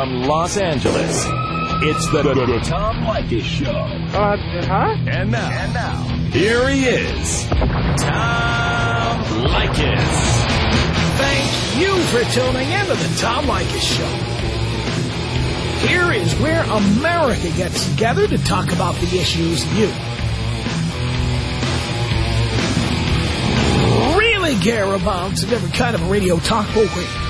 from Los Angeles, it's the, the, the Tom Leykis Show. Uh, huh? And now, and now, here he is, Tom Leykis. Thank you for tuning in to the Tom Leykis Show. Here is where America gets together to talk about the issues you really care about. It's a different kind of a radio talk program.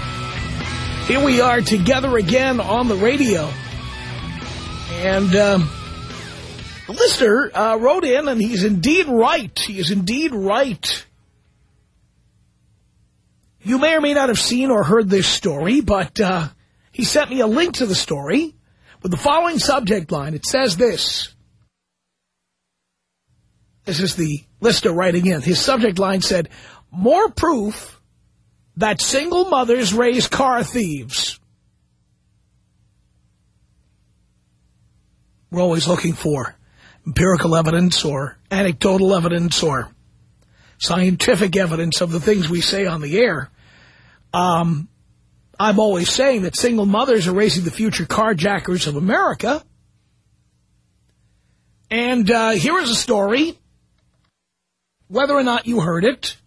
Here we are together again on the radio. And um, listener uh, wrote in, and he's indeed right. He is indeed right. You may or may not have seen or heard this story, but uh, he sent me a link to the story with the following subject line. It says this. This is the listener writing in. His subject line said, more proof that single mothers raise car thieves. We're always looking for empirical evidence or anecdotal evidence or scientific evidence of the things we say on the air. Um, I'm always saying that single mothers are raising the future carjackers of America. And uh, here is a story. Whether or not you heard it,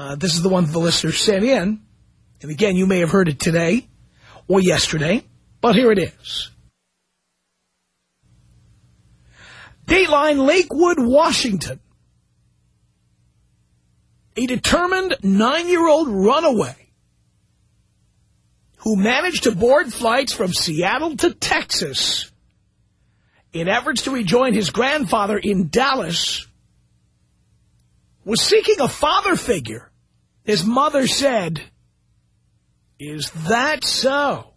uh, this is the one that the listener sent in. And again, you may have heard it today or yesterday, but here it is. Dateline Lakewood, Washington. A determined nine-year-old runaway who managed to board flights from Seattle to Texas in efforts to rejoin his grandfather in Dallas was seeking a father figure. His mother said, is that so?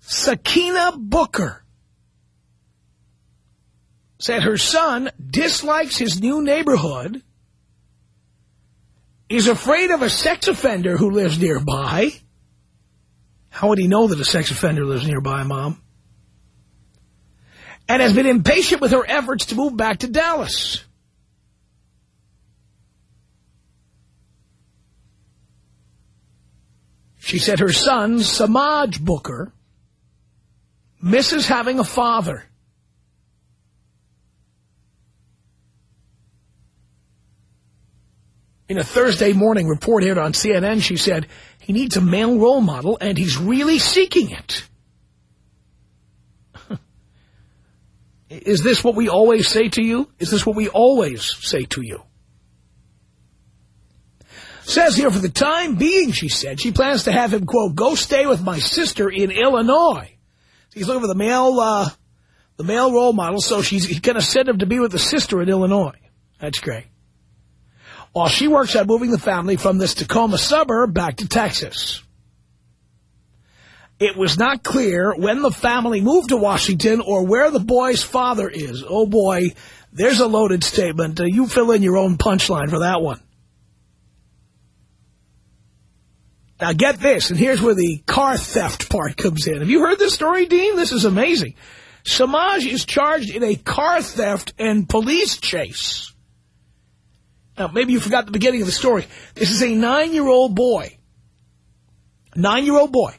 Sakina Booker said her son dislikes his new neighborhood, is afraid of a sex offender who lives nearby. How would he know that a sex offender lives nearby, Mom? and has been impatient with her efforts to move back to Dallas. She said her son, Semaj Booker, misses having a father. In a Thursday morning report here on CNN, she said, he needs a male role model, and he's really seeking it. Is this what we always say to you? Is this what we always say to you? Says here, for the time being, she said, she plans to have him, quote, go stay with my sister in Illinois. He's looking for the male, uh, the male role model, so she's going to send him to be with the sister in Illinois. That's great. While she works on moving the family from this Tacoma suburb back to Texas. It was not clear when the family moved to Washington or where the boy's father is. Oh, boy, there's a loaded statement. Uh, you fill in your own punchline for that one. Now, get this, and here's where the car theft part comes in. Have you heard this story, Dean? This is amazing. Semaj is charged in a car theft and police chase. Now, maybe you forgot the beginning of the story. This is a nine-year-old boy. Nine-year-old boy.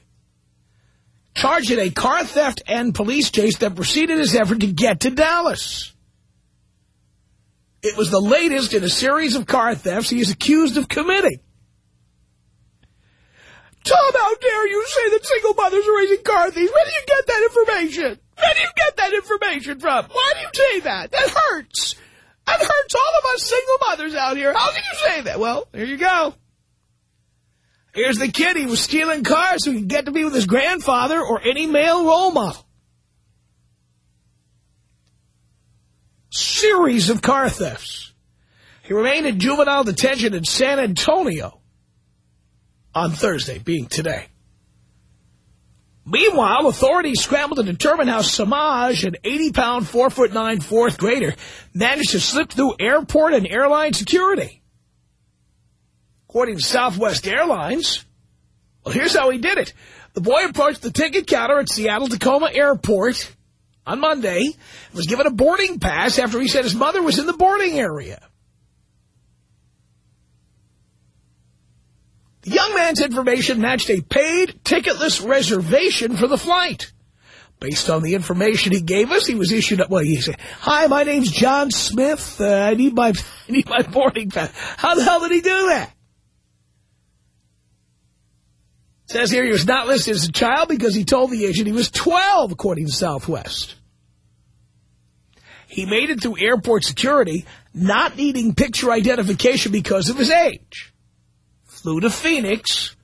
Charged in a car theft and police chase that preceded his effort to get to Dallas. It was the latest in a series of car thefts he is accused of committing. Tom, how dare you say that single mothers are raising car thieves? Where do you get that information? Where do you get that information from? Why do you say that? That hurts. That hurts all of us single mothers out here. How can you say that? Well, there you go. Here's the kid. He was stealing cars so he could get to be with his grandfather or any male role model. Series of car thefts. He remained in juvenile detention in San Antonio on Thursday, being today. Meanwhile, authorities scrambled to determine how Semaj, an 80-pound, 4'9", fourth grader, managed to slip through airport and airline security. According to Southwest Airlines, well, here's how he did it. The boy approached the ticket counter at Seattle-Tacoma Airport on Monday was given a boarding pass after he said his mother was in the boarding area. The young man's information matched a paid, ticketless reservation for the flight. Based on the information he gave us, he was issued, a, well, he said, hi, my name's John Smith. Uh, I need my, I need my boarding pass. How the hell did he do that? Says here he was not listed as a child because he told the agent he was 12, according to Southwest. He made it through airport security, not needing picture identification because of his age flew to Phoenix,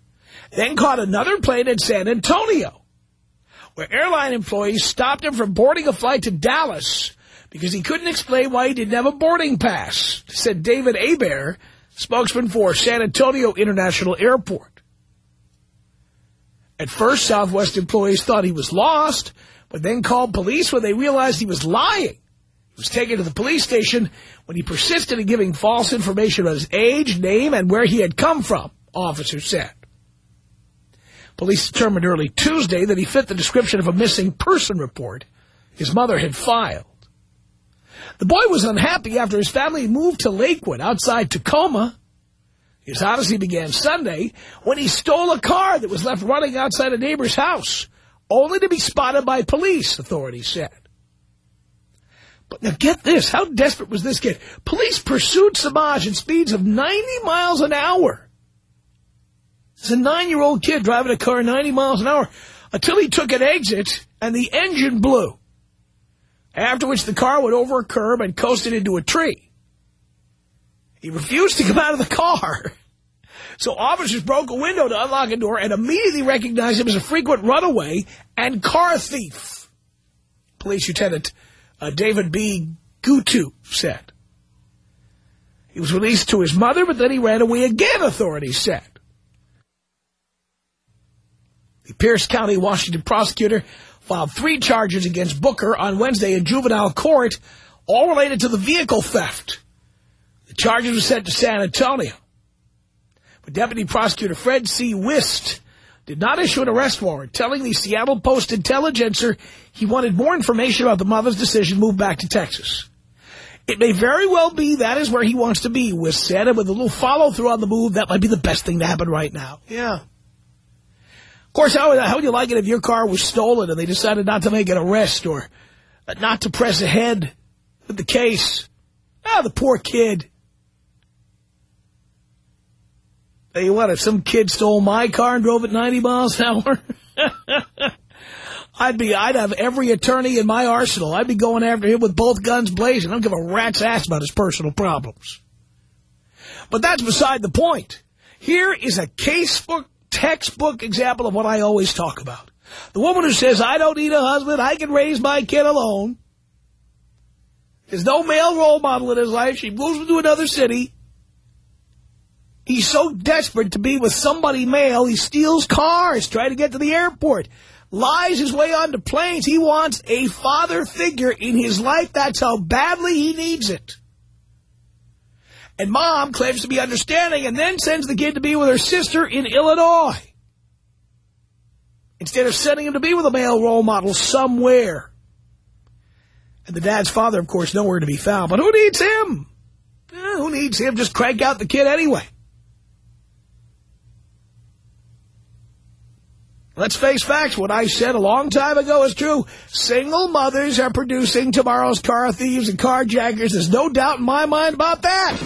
then caught another plane in San Antonio, where airline employees stopped him from boarding a flight to Dallas because he couldn't explain why he didn't have a boarding pass, said David Abair, spokesman for San Antonio International Airport. At first, Southwest employees thought he was lost, but then called police when they realized he was lying. Was taken to the police station when he persisted in giving false information about his age, name, and where he had come from, officers said. Police determined early Tuesday that he fit the description of a missing person report his mother had filed. The boy was unhappy after his family moved to Lakewood outside Tacoma. His odyssey began Sunday when he stole a car that was left running outside a neighbor's house, only to be spotted by police, authorities said. But now get this. How desperate was this kid? Police pursued Semaj at speeds of 90 miles an hour. It's a nine-year-old kid driving a car 90 miles an hour until he took an exit and the engine blew. After which the car went over a curb and coasted into a tree. He refused to come out of the car. So officers broke a window to unlock a door and immediately recognized him as a frequent runaway and car thief. Police Lieutenant uh, David B. Gutu said. He was released to his mother, but then he ran away again, authorities said. The Pierce County, Washington prosecutor filed three charges against Booker on Wednesday in juvenile court, all related to the vehicle theft. The charges were sent to San Antonio. But Deputy Prosecutor Fred C. Wist did not issue an arrest warrant, telling the Seattle Post-Intelligencer he wanted more information about the mother's decision to move back to Texas. It may very well be that is where he wants to be, with said, with a little follow-through on the move, that might be the best thing to happen right now. Yeah. Of course, how, how would you like it if your car was stolen and they decided not to make an arrest or not to press ahead with the case? Ah, the poor kid. Tell you what, if some kid stole my car and drove it 90 miles an hour, I'd be, I'd have every attorney in my arsenal. I'd be going after him with both guns blazing. I don't give a rat's ass about his personal problems. But that's beside the point. Here is a casebook, textbook example of what I always talk about. The woman who says, I don't need a husband, I can raise my kid alone. There's no male role model in his life. She moves to another city. He's so desperate to be with somebody male, he steals cars, trying to get to the airport, lies his way onto planes. He wants a father figure in his life. That's how badly he needs it. And mom claims to be understanding and then sends the kid to be with her sister in Illinois. Instead of sending him to be with a male role model somewhere. And the dad's father, of course, nowhere to be found. But who needs him? Eh, who needs him? Just crank out the kid anyway. Let's face facts. What I said a long time ago is true. Single mothers are producing tomorrow's car thieves and carjackers. There's no doubt in my mind about that.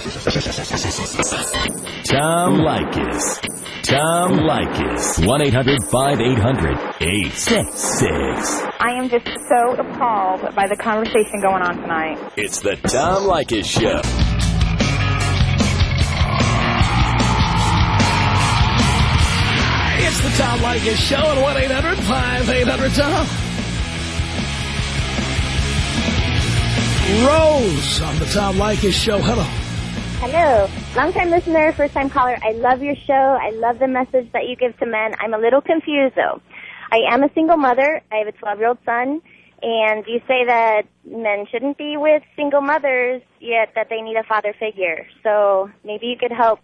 Tom Leykis. Tom Leykis. 1-800-5800-866. I am just so appalled by the conversation going on tonight. It's the Tom Leykis Show. It's the Tom Leykis Show at 1-800-5800-TOM. Rose on the Tom Leykis Show. Hello. Hello. Long-time listener, first-time caller. I love your show. I love the message that you give to men. I'm a little confused, though. I am a single mother. I have a 12-year-old son. And you say that men shouldn't be with single mothers, yet that they need a father figure. So maybe you could help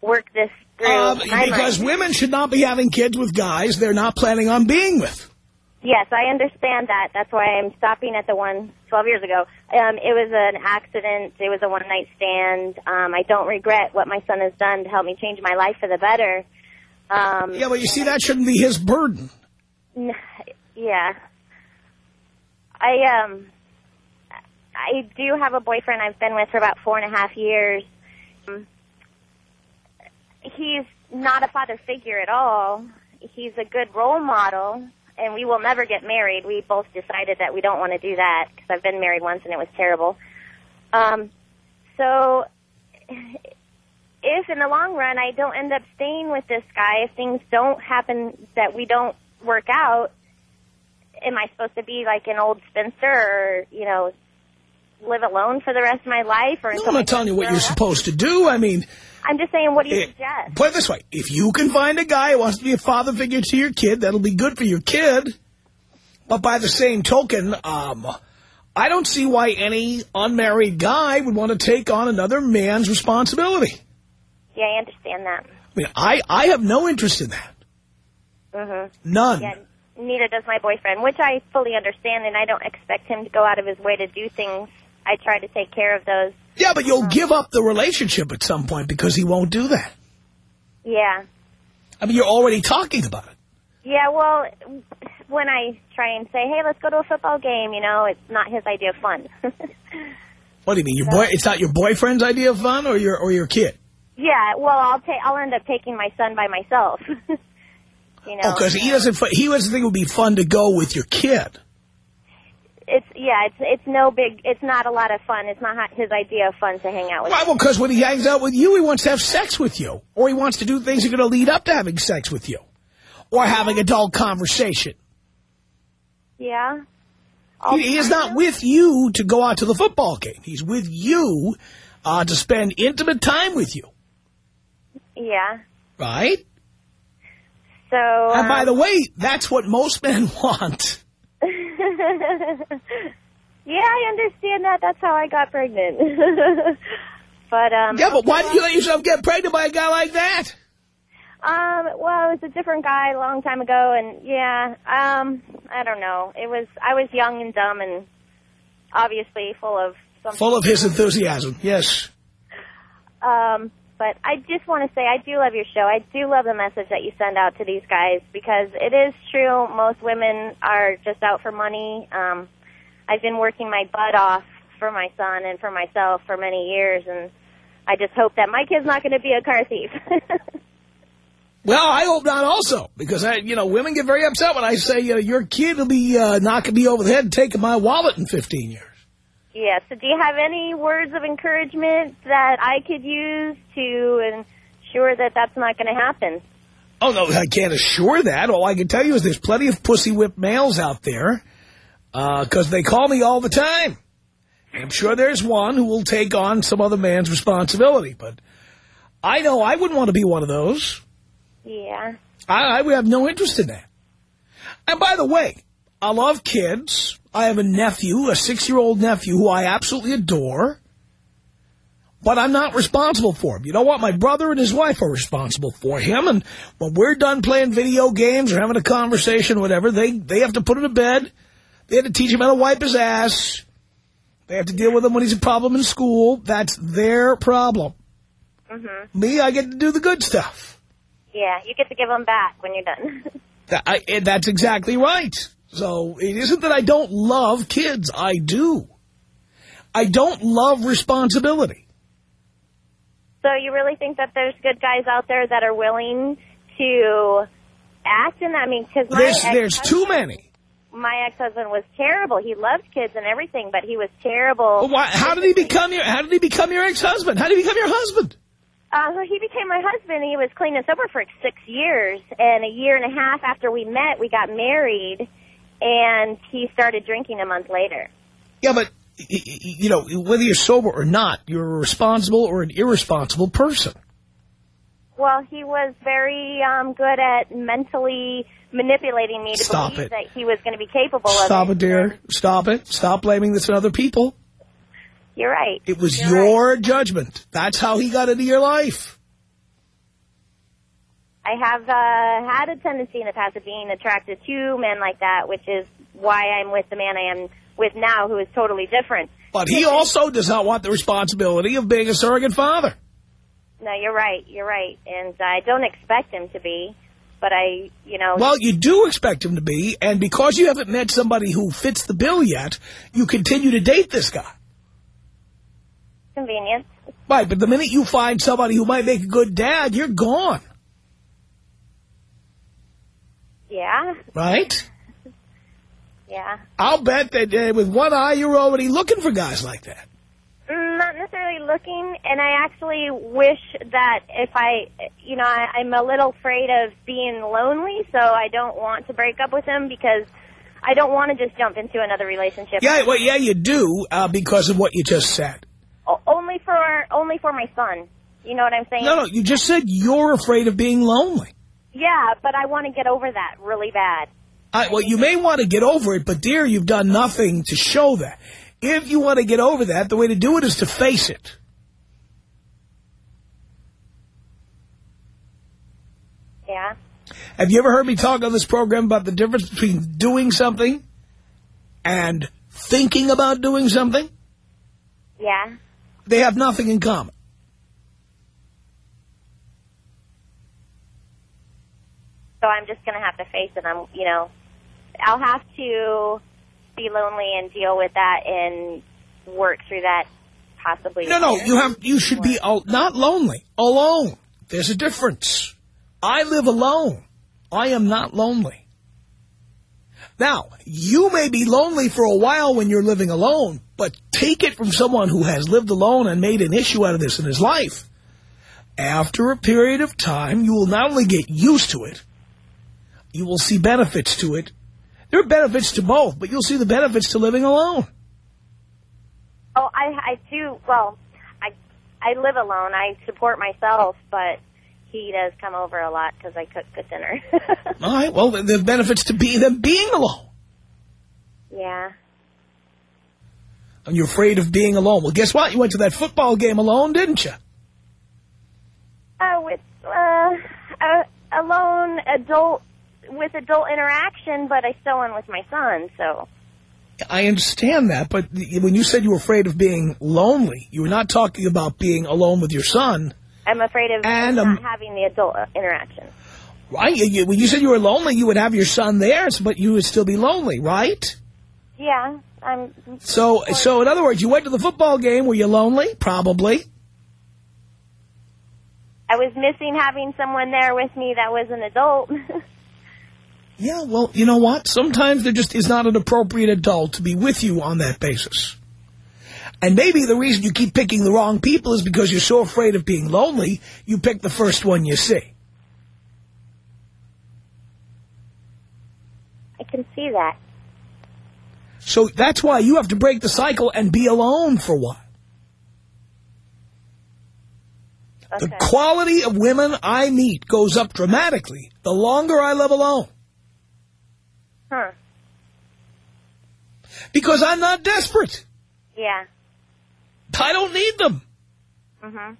work this. Um, because mind. women should not be having kids with guys they're not planning on being with. Yes, I understand that. That's why I'm stopping at the one 12 years ago. Um, it was an accident. It was a one-night stand. Um, I don't regret what my son has done to help me change my life for the better. Um, Yeah, but you see, that shouldn't be his burden. Yeah. I um I do have a boyfriend I've been with for about four and a half years. He's not a father figure at all. He's a good role model, and we will never get married. We both decided that we don't want to do that because I've been married once and it was terrible. Um, so if in the long run I don't end up staying with this guy, if things don't happen that we don't work out, am I supposed to be like an old spinster or, you know, live alone for the rest of my life? Or No, I'm not telling you what you're supposed to do. I mean, I'm just saying, what do you eh, suggest? put it this way. If you can find a guy who wants to be a father figure to your kid, that'll be good for your kid. But by the same token, um, I don't see why any unmarried guy would want to take on another man's responsibility. Yeah, I understand that. I mean, I, I have no interest in that. hmm None. Yeah, neither does my boyfriend, which I fully understand, and I don't expect him to go out of his way to do things. I try to take care of those. Yeah, but you'll give up the relationship at some point because he won't do that. Yeah. I mean, you're already talking about it. Yeah, well, when I try and say, hey, let's go to a football game, you know, it's not his idea of fun. What do you mean? Your boy? It's not your boyfriend's idea of fun, or your or your kid? yeah, well, I'll take. I'll end up taking my son by myself. you know. Oh, because he doesn't. He doesn't think it would be fun to go with your kid. It's yeah, it's it's no big. It's not a lot of fun. It's not his idea of fun to hang out with. Why? Well, because when he hangs out with you, he wants to have sex with you, or he wants to do things that are going to lead up to having sex with you, or having adult conversation. Yeah. He, he is not with you to go out to the football game. He's with you uh, to spend intimate time with you, Yeah. right? So. And by um, the way, that's what most men want. yeah, I understand that. That's how I got pregnant. but um. Yeah, but why did you let yourself get pregnant by a guy like that? Um, well, it was a different guy a long time ago, and yeah, um, I don't know. It was I was young and dumb, and obviously full of something. Full of his enthusiasm, yes. Um, but I just want to say I do love your show. I do love the message that you send out to these guys because it is true. Most women are just out for money. Um, I've been working my butt off for my son and for myself for many years, and I just hope that my kid's not going to be a car thief. Well, I hope not also, because, I, you know, women get very upset when I say, you know, your kid will be uh, knocking me over the head and taking my wallet in 15 years. Yeah, so do you have any words of encouragement that I could use to ensure that that's not going to happen? Oh, no, I can't assure that. All I can tell you is there's plenty of pussy whipped males out there, uh, because they call me all the time. And I'm sure there's one who will take on some other man's responsibility, but I know I wouldn't want to be one of those. Yeah. I, I would have no interest in that. And by the way, I love kids. I have a nephew, a six-year-old nephew who I absolutely adore. But I'm not responsible for him. You know what? My brother and his wife are responsible for him. And when we're done playing video games or having a conversation or whatever, they, they have to put him to bed. They have to teach him how to wipe his ass. They have to deal with him when he's a problem in school. That's their problem. Mm-hmm. Me, I get to do the good stuff. Yeah, you get to give them back when you're done. I, that's exactly right. So it isn't that I don't love kids. I do. I don't love responsibility. so you really think that there's good guys out there that are willing to act in that? I mean, because There's, there's too many. My ex-husband was terrible. He loved kids and everything, but he was terrible. Well, why, how did he become your How did he become your ex-husband? How did he become your husband? Uh, so he became my husband. He was clean and sober for six years, and a year and a half after we met, we got married, and he started drinking a month later. Yeah, but y- y- you know whether you're sober or not, you're a responsible or an irresponsible person. Well, he was very um, good at mentally manipulating me to Stop believe it. that he was going to be capable of Stop it. it, dear. Stop it. Stop blaming this on other people. You're right. It was You're your right. judgment. That's how he got into your life. I have uh, had a tendency in the past of being attracted to men like that, which is why I'm with the man I am with now, who is totally different. But he also does not want the responsibility of being a surrogate father. No, you're right. You're right, and I don't expect him to be, but I, you know, Well, you do expect him to be, and because you haven't met somebody who fits the bill yet, you continue to date this guy. convenience. Right, but the minute you find somebody who might make a good dad, you're gone, Yeah, right? yeah. I'll bet that uh, with one eye, you're already looking for guys like that. Mm, Not necessarily looking, and I actually wish that if I, you know, I, I'm a little afraid of being lonely, so I don't want to break up with him because I don't want to just jump into another relationship. Yeah, well, yeah, you do, uh, because of what you just said. O- only for only for my son. You know what I'm saying? No, no, you just said you're afraid of being lonely. Yeah, but I want to get over that really bad. Well, you may want to get over it, but dear, you've done nothing to show that. If you want to get over that, the way to do it is to face it. Yeah. Have you ever heard me talk on this program about the difference between doing something and thinking about doing something? Yeah. They have nothing in common. So I'm just going to have to face it. I'm, you know, I'll have to be lonely and deal with that and work through that possibly. No, no, you have you should be al- not lonely, alone. There's a difference. I live alone. I am not lonely. Now, you may be lonely for a while when you're living alone, but take it from someone who has lived alone and made an issue out of this in his life. After a period of time, you will not only get used to it, you will see benefits to it. There are benefits to both, but you'll see the benefits to living alone. Oh, I, I do. Well, I, I live alone. I support myself, but he does come over a lot because I cook good dinner. All right, well, the benefits to be, them being alone. yeah. And you're afraid of being alone. Well, guess what? You went to that football game alone, didn't you? Oh, with uh, a alone adult with adult interaction, but I still am with my son. So I understand that, but when you said you were afraid of being lonely, you were not talking about being alone with your son, I'm afraid of And, not um, having the adult uh, interaction. right? You- you- When you said you were lonely, you would have your son there, but you would still be lonely, right? Yeah, I'm. So, so in other words, you went to the football game. Were you lonely? Probably. I was missing having someone there with me that was an adult. Yeah, well, you know what? Sometimes there just is not an appropriate adult to be with you on that basis. And maybe the reason you keep picking the wrong people is because you're so afraid of being lonely, you pick the first one you see. I can see that. So that's why you have to break the cycle and be alone for a while. Okay. The quality of women I meet goes up dramatically the longer I live alone. Huh. Because I'm not desperate. Yeah. I don't need them. Mhm.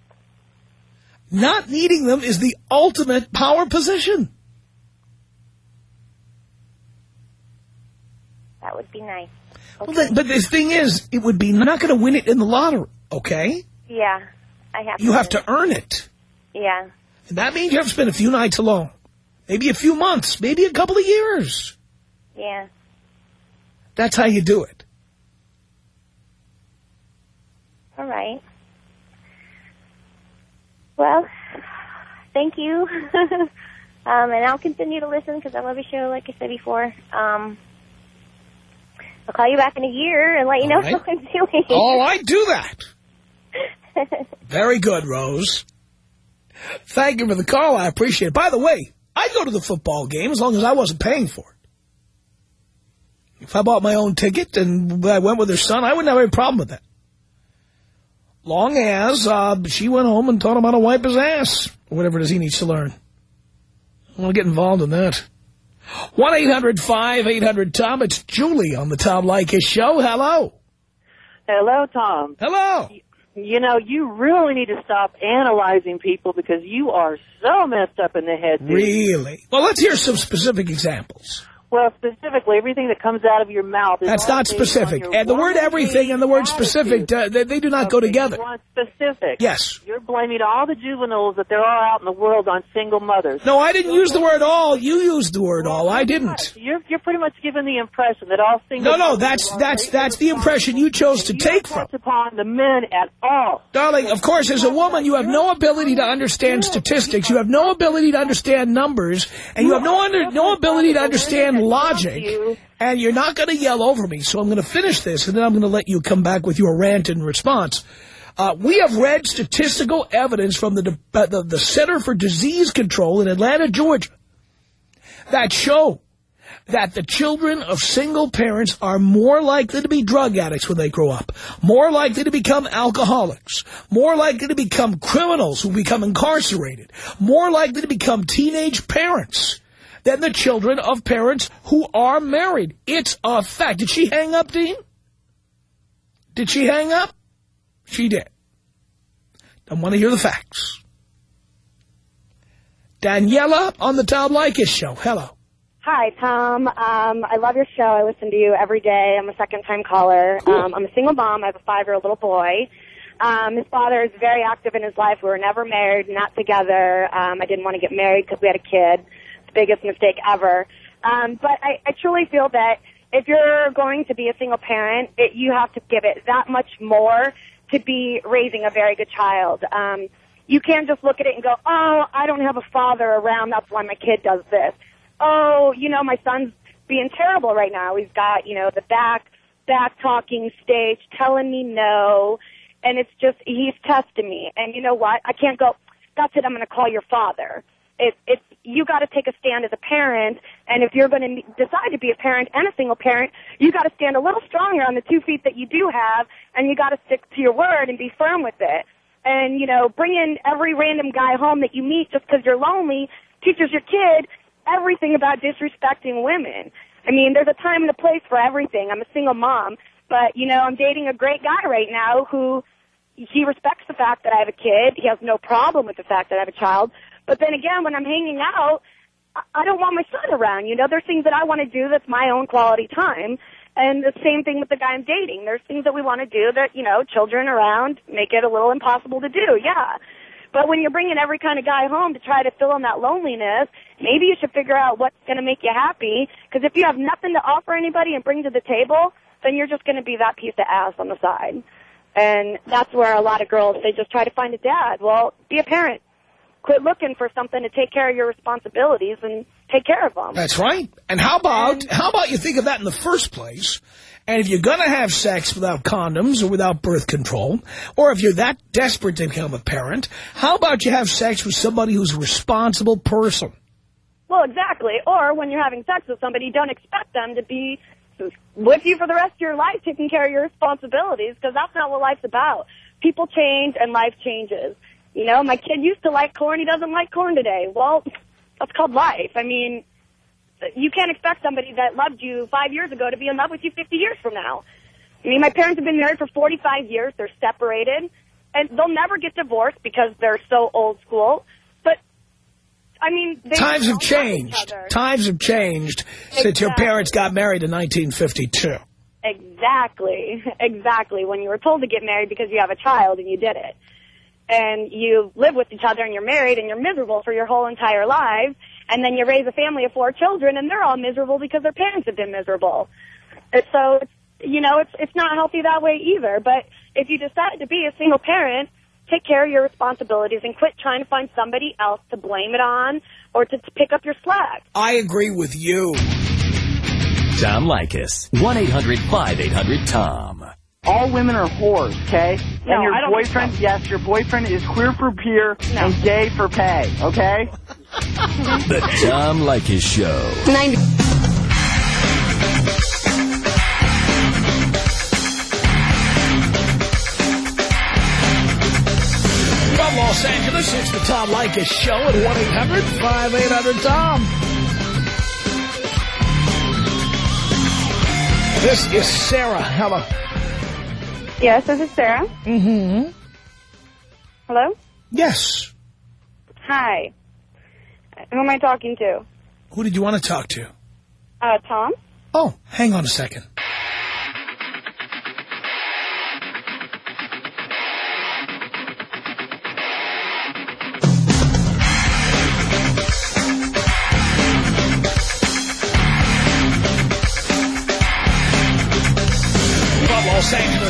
Not needing them is the ultimate power position. That would be nice. Well, the- but the thing is, it would be not going to win it in the lottery, okay? Yeah. I have. You have to earn it. Yeah. And that means you have to spend a few nights alone. Maybe a few months, maybe a couple of years. Yeah. That's how you do it. All right. Well, thank you. um, and I'll continue to listen because I love your show, like I said before. Um, I'll call you back in a year and let you know All right. how I'm doing. Oh, I do that. Very good, Rose. Thank you for the call. I appreciate it. By the way, I'd go to the football game as long as I wasn't paying for it. If I bought my own ticket and I went with her son, I wouldn't have any problem with that. Long as uh, she went home and taught him how to wipe his ass. or whatever it is he needs to learn. I want to get involved in that. 1-800-5800-TOM. It's Julie on the Tom Leykis show. Hello. Hello, Tom. Hello. You know, you really need to stop analyzing people because you are so messed up in the head. dude. Really? Well, let's hear some specific examples. Well, specifically, everything that comes out of your mouth is That's not specific. And the word everything and the word attitude. specific, uh, they, they do not go together. You want specific. Yes. You're blaming all the juveniles that there are out in the world on single mothers. No, I didn't use the word all. You used the word all. I didn't. You're you're pretty much giving the impression that all single No, no, that's that's that's the impression you chose to You take from. upon the men at all. Darling, of course, as a woman, you have no ability to understand statistics. You have no ability to understand numbers, and you have no under, no ability to understand logic. And you're not going to yell over me, so I'm going to finish this, and then I'm going to let you come back with your rant and response. Uh, we have read statistical evidence from the, uh, the the Center for Disease Control in Atlanta, Georgia, that show that the children of single parents are more likely to be drug addicts when they grow up, more likely to become alcoholics, more likely to become criminals who become incarcerated, more likely to become teenage parents than the children of parents who are married. It's a fact. Did she hang up, Dean? Did she hang up? She did. I want to hear the facts. Daniela on the Tom Leykis show. Hello. Hi, Tom. Um, I love your show. I listen to you every day. I'm a second-time caller. Um, I'm a single mom. I have a five-year-old little boy. Um, his father is very active in his life. We were never married, not together. Um, I didn't want to get married because we had a kid. Biggest mistake ever. Um, but I, I truly feel that if you're going to be a single parent, it, you have to give it that much more to be raising a very good child. Um, you can't just look at it and go, oh, I don't have a father around. That's why my kid does this. Oh, you know, my son's being terrible right now. He's got, you know, the back, back talking stage telling me no. And it's just, he's testing me. And you know what? I can't go, that's it, I'm going to call your father. It, it's, you got to take a stand as a parent. And if you're going to decide to be a parent and a single parent, you got to stand a little stronger on the two feet that you do have. And you got to stick to your word and be firm with it and you know bringing every random guy home that you meet just because you're lonely teaches your kid everything about disrespecting women. I mean, there's a time and a place for everything. I'm a single mom, but you know, I'm dating a great guy right now who he respects the fact that I have a kid. He has no problem with the fact that I have a child. But then again, when I'm hanging out, I- don't want my son around. You know, there's things that I want to do that's my own quality time. And the same thing with the guy I'm dating. There's things that we want to do that, you know, children around make it a little impossible to do. Yeah. But when you're bringing every kind of guy home to try to fill in that loneliness, maybe you should figure out what's going to make you happy. Because if you have nothing to offer anybody and bring to the table, then you're just going to be that piece of ass on the side. And that's where a lot of girls, they just try to find a dad. Well, be a parent. Quit looking for something to take care of your responsibilities and take care of them. That's right. And how about how about you think of that in the first place? And if you're going to have sex without condoms or without birth control, or if you're that desperate to become a parent, how about you have sex with somebody who's a responsible person? Well, exactly. Or when you're having sex with somebody, don't expect them to be with you for the rest of your life, taking care of your responsibilities, because that's not what life's about. People change and life changes. You know, my kid used to like corn. He doesn't like corn today. Well, that's called life. I mean, you can't expect somebody that loved you five years ago to be in love with you 50 years from now. I mean, my parents have been married for 45 years. They're separated. And they'll never get divorced because they're so old school. But, I mean... They Times have don't love each changed. Times have changed since your parents got married in 1952. Exactly, exactly. When you were told to get married because you have a child and you did it. And you live with each other and you're married and you're miserable for your whole entire lives. And then you raise a family of four children and they're all miserable because their parents have been miserable. And so, it's, you know, it's, it's not healthy that way either. But if you decide to be a single parent, take care of your responsibilities and quit trying to find somebody else to blame it on or to, to pick up your slack. I agree with you. Tom Leykis. 1-800-5800-TOM. All women are whores, okay? No, and your I don't think boyfriend, so. yes, your boyfriend is queer for peer No. and gay for pay, okay? The Tom Leykis Show. Come Los Angeles, it's the Tom Leykis Show at 1-800-5800-TOM. This is Sarah. Hello. Yes, this is Sarah. Mm-hmm. Hello? Yes. Hi. Who am I talking to? Who did you want to talk to? Uh, Tom? Oh, hang on a second.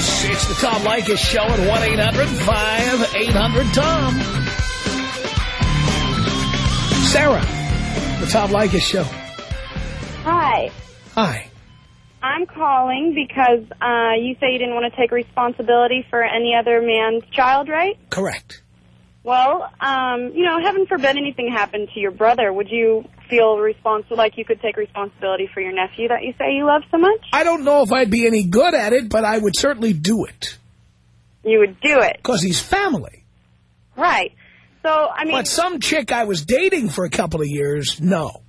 Angeles, it's the Tom Leykis Show at 1-800-5800-TOM. Sarah, the Tom Leykis Show. Hi. Hi. I'm calling because uh, you say you didn't want to take responsibility for any other man's child, right? Correct. Well, um, you know, heaven forbid anything happened to your brother. Would you feel responsible, like you could take responsibility for your nephew that you say you love so much? I don't know if I'd be any good at it, but I would certainly do it. You would do it. Because he's family. Right. So, I mean... But some chick I was dating for a couple of years, no.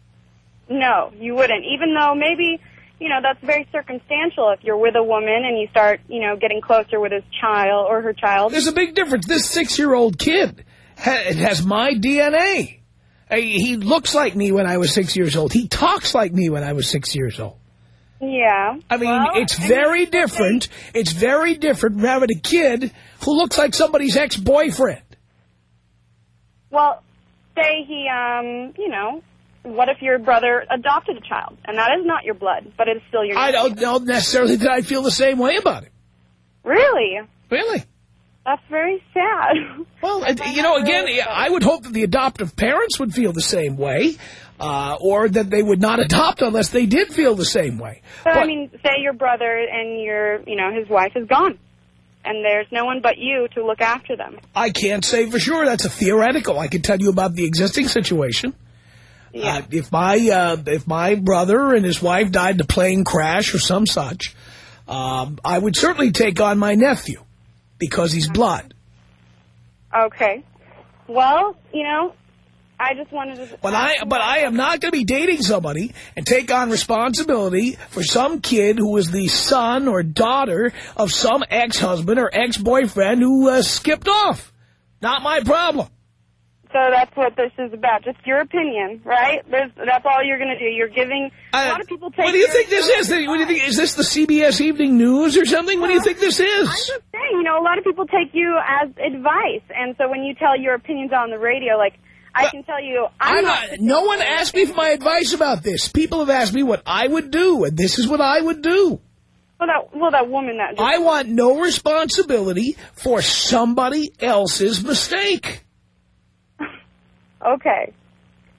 No, you wouldn't. Even though maybe, you know, that's very circumstantial if you're with a woman and you start, you know, getting closer with his child or her child. There's a big difference. This six-year-old kid ha has my DNA. He looks like me when I was six years old. He talks like me when I was six years old. Yeah. I mean, well, it's very different. It's very different from having a kid who looks like somebody's ex-boyfriend. Well, say he, um, you know, what if your brother adopted a child? And that is not your blood, but it's still your I don't know necessarily that I feel the same way about it. Really? Really? That's very sad. Well, and, you know, again, I would hope that the adoptive parents would feel the same way, uh, or that they would not adopt unless they did feel the same way. But, I mean, say your brother and your, you know, his wife is gone. And there's no one but you to look after them. I can't say for sure. That's a theoretical. I can tell you about the existing situation. Yeah. Uh, if my uh, if my brother and his wife died in a plane crash or some such, um, I would certainly take on my nephew because he's blood. Okay. Well, you know, I just wanted to... But I but I am not going to be dating somebody and take on responsibility for some kid who is the son or daughter of some ex-husband or ex-boyfriend who uh, skipped off. Not my problem. So that's what this is about, just your opinion, right? There's, that's all you're going to do. You're giving... a Uh, lot of people take what do you think this is? What do you think? Is this the CBS Evening News or something? What do you think this is? I'm just saying, you know, a lot of people take you as advice. And so when you tell your opinions on the radio, like, I can tell you... I'm, I'm not... no one asked me for my advice about this. People have asked me what I would do, and this is what I would do. Well, that, well, that woman that... I want no responsibility for somebody else's mistake. Okay.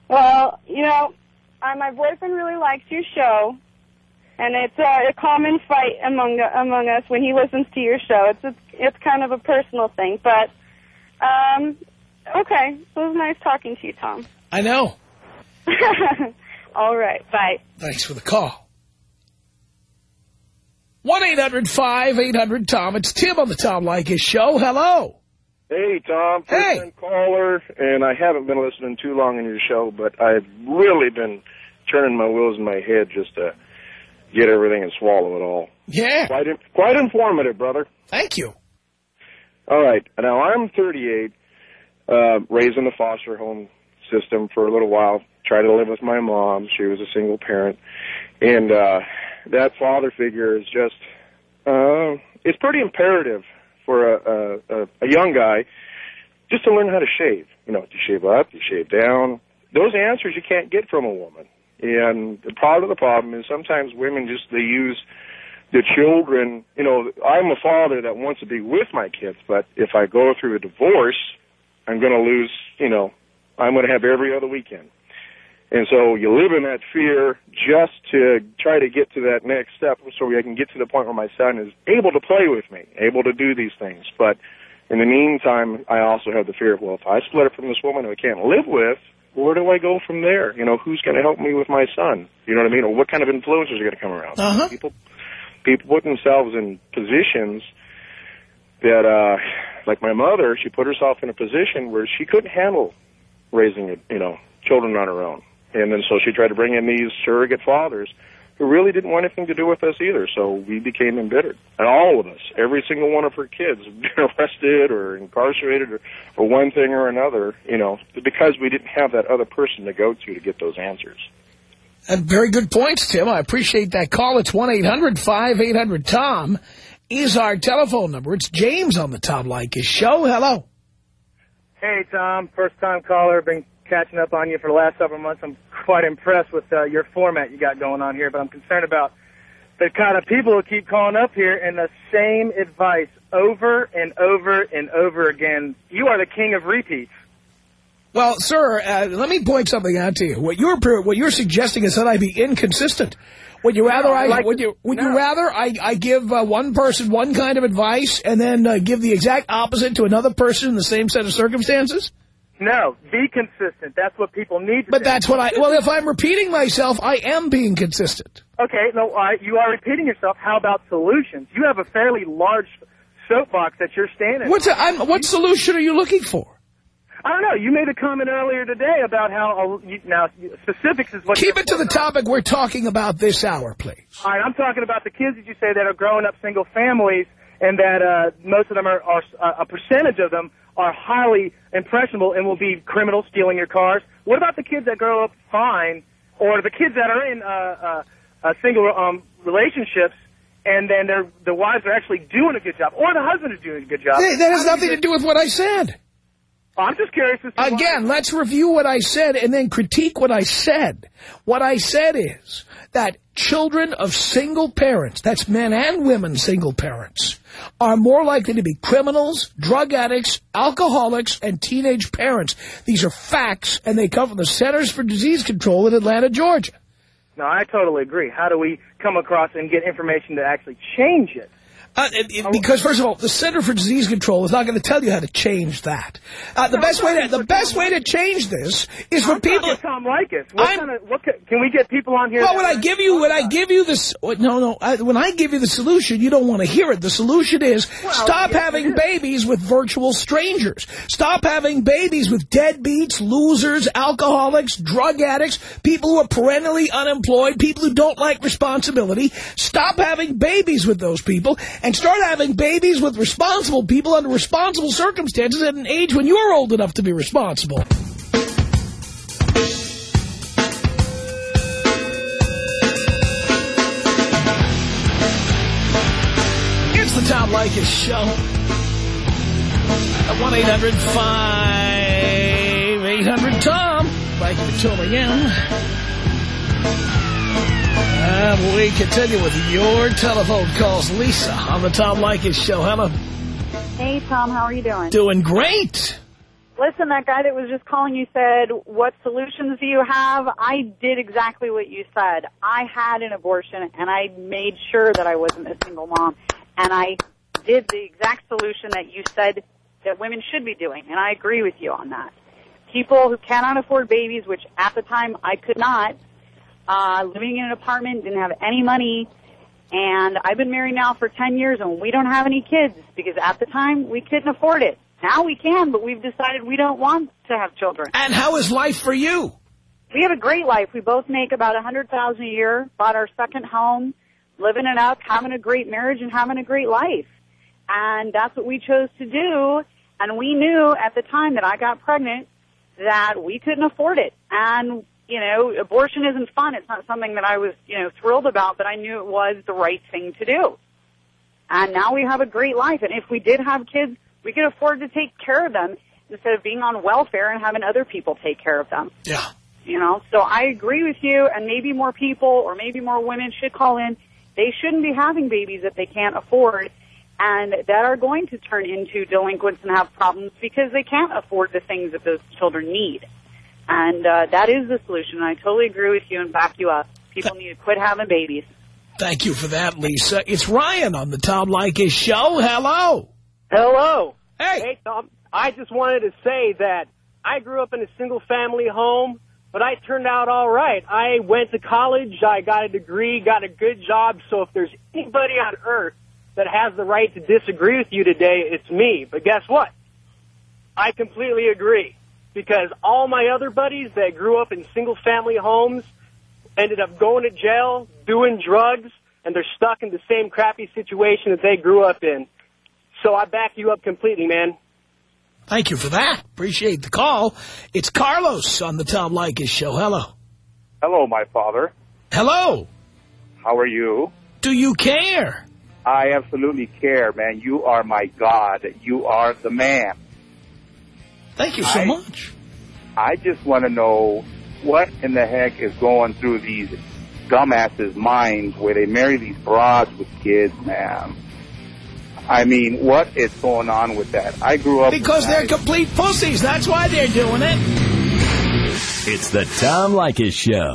Well, you know, uh, my boyfriend really likes your show, and it's uh, a common fight among among us when he listens to your show. It's it's, it's kind of a personal thing, but um, okay. It was nice talking to you, Tom. I know. All right. Bye. Thanks for the call. 1-800-5800-TOM. It's Tim on the Tom Leykis Show. Hello. Hey, Tom. First Hey. caller, and I haven't been listening too long in your show, but I've really been turning my wheels in my head just to get everything and swallow it all. Yeah. Quite, in, quite informative, brother. Thank you. All right. Now, I'm 38, uh, raised in the foster home system for a little while. Tried to live with my mom. She was a single parent. And uh, that father figure is just, uh, it's pretty imperative for a, a, a young guy just to learn how to shave. You know, you shave up? You shave down? Those answers you can't get from a woman. And the part of the problem is sometimes women just, they use the children, you know, I'm a father that wants to be with my kids, but if I go through a divorce, I'm going to lose, you know, I'm going to have every other weekend. And so you live in that fear just to try to get to that next step so I can get to the point where my son is able to play with me, able to do these things. But in the meantime, I also have the fear of, well, if I split up from this woman who I can't live with, where do I go from there? You know, who's going to help me with my son? You know what I mean? Or what kind of influences are going to come around? Uh-huh. People, people put themselves in positions that uh, like my mother, she put herself in a position where she couldn't handle raising, you know, children on her own. And then so she tried to bring in these surrogate fathers who really didn't want anything to do with us either. So we became embittered. And all of us, every single one of her kids, been arrested or incarcerated or for one thing or another, you know, because we didn't have that other person to go to to get those answers. And very good points, Tim. I appreciate that call. It's 1-800-5800-TOM is our telephone number. It's James on the Tom Leykis show. Hello. Hey, Tom. First-time caller. Been catching up on you for the last several months. I'm quite impressed with uh, your format you got going on here, but I'm concerned about the kind of people who keep calling up here and the same advice over and over and over again. You are the king of repeats. Well, sir, uh, let me point something out to you. What you're what you're suggesting is that I be inconsistent. Would you rather No, I, like would you would no. you rather I I give uh, one person one kind of advice and then uh, give the exact opposite to another person in the same set of circumstances? No, be consistent. That's what people need to But that's what I well if I'm repeating myself, I am being consistent. Okay, no, you are repeating yourself. How about solutions? You have a fairly large soapbox that you're standing What's on. a, I'm, what solution are you looking for? I don't know. You made a comment earlier today about how, uh, you, now, specifics is what Keep it to the topic we're talking about this hour, please. All right, I'm talking about the kids that you say that are growing up single families and that uh, most of them are, are uh, a percentage of them are highly impressionable and will be criminals stealing your cars. What about the kids that grow up fine or the kids that are in uh, uh, uh, single um, relationships and then their the wives are actually doing a good job or the husband is doing a good job? That that has nothing to do with what I said. I'm just curious to why- Again, let's review what I said and then critique what I said. What I said is that children of single parents, that's men and women single parents, are more likely to be criminals, drug addicts, alcoholics, and teenage parents. These are facts, and they come from the Centers for Disease Control in Atlanta, Georgia. No, I totally agree. How do we come across and get information to actually change it? Uh, it- because first of all, the Center for Disease Control is not going to tell you how to change that. Uh, the best way to the best way to change this is for I'm people. Tom Leykis. What I'm- kind of what ca- can we get people on here? Well, when I give you when I give you this, no, no, I, when I give you the solution, you don't want to hear it. The solution is stop yes, having babies with virtual strangers. Stop having babies with deadbeats, losers, alcoholics, drug addicts, people who are perennially unemployed, people who don't like responsibility. Stop having babies with those people and start having babies with responsible people under responsible circumstances at an age when you're old enough to be responsible. It's the Tom Leykis Show. At 1-800-5800-TOM. Thank you for tuning in. And we continue with your telephone calls. Lisa on the Tom Leykis Show. Hello. Hey, Tom, how are you doing? Doing great. Listen, that guy that was just calling you said, what solutions do you have? I did exactly what you said. I had an abortion, and I made sure that I wasn't a single mom. And I did the exact solution that you said that women should be doing, and I agree with you on that. People who cannot afford babies, which at the time I could not, uh, living in an apartment, didn't have any money, and I've been married now for 10 years and we don't have any kids because at the time we couldn't afford it. Now we can, but we've decided we don't want to have children. And how is life for you? We have a great life. We both make about a hundred thousand a year, bought our second home, living it up, having a great marriage and having a great life. And that's what we chose to do. And we knew at the time that I got pregnant that we couldn't afford it. And, you know, abortion isn't fun. It's not something that I was, you know, thrilled about, but I knew it was the right thing to do. And now we have a great life. And if we did have kids, we could afford to take care of them instead of being on welfare and having other people take care of them. Yeah. You know, so I agree with you, and maybe more people or maybe more women should call in. They shouldn't be having babies that they can't afford and that are going to turn into delinquents and have problems because they can't afford the things that those children need. And uh, that is the solution. I totally agree with you and back you up. People need to quit having babies. Thank you for that, Lisa. It's Ryan on the Tom Leykis Show. Hello. Hello. Hey. Hey, Tom. I just wanted to say that I grew up in a single-family home, but I turned out all right. I went to college. I got a degree, got a good job. So if there's anybody on earth that has the right to disagree with you today, it's me. But guess what? I completely agree. Because all my other buddies that grew up in single-family homes ended up going to jail, doing drugs, and they're stuck in the same crappy situation that they grew up in. So I back you up completely, man. Thank you for that. Appreciate the call. It's Carlos on the Tom Leykis show. Hello. Hello, my father. Hello. How are you? Do you care? I absolutely care, man. You are my God. You are the man. Thank you so I- much. I just want to know what in the heck is going through these dumbasses' minds where they marry these broads with kids, man. I mean, what is going on with that? I grew up... Because they're complete pussies. That's why they're doing it. It's the Tom Leykis Show.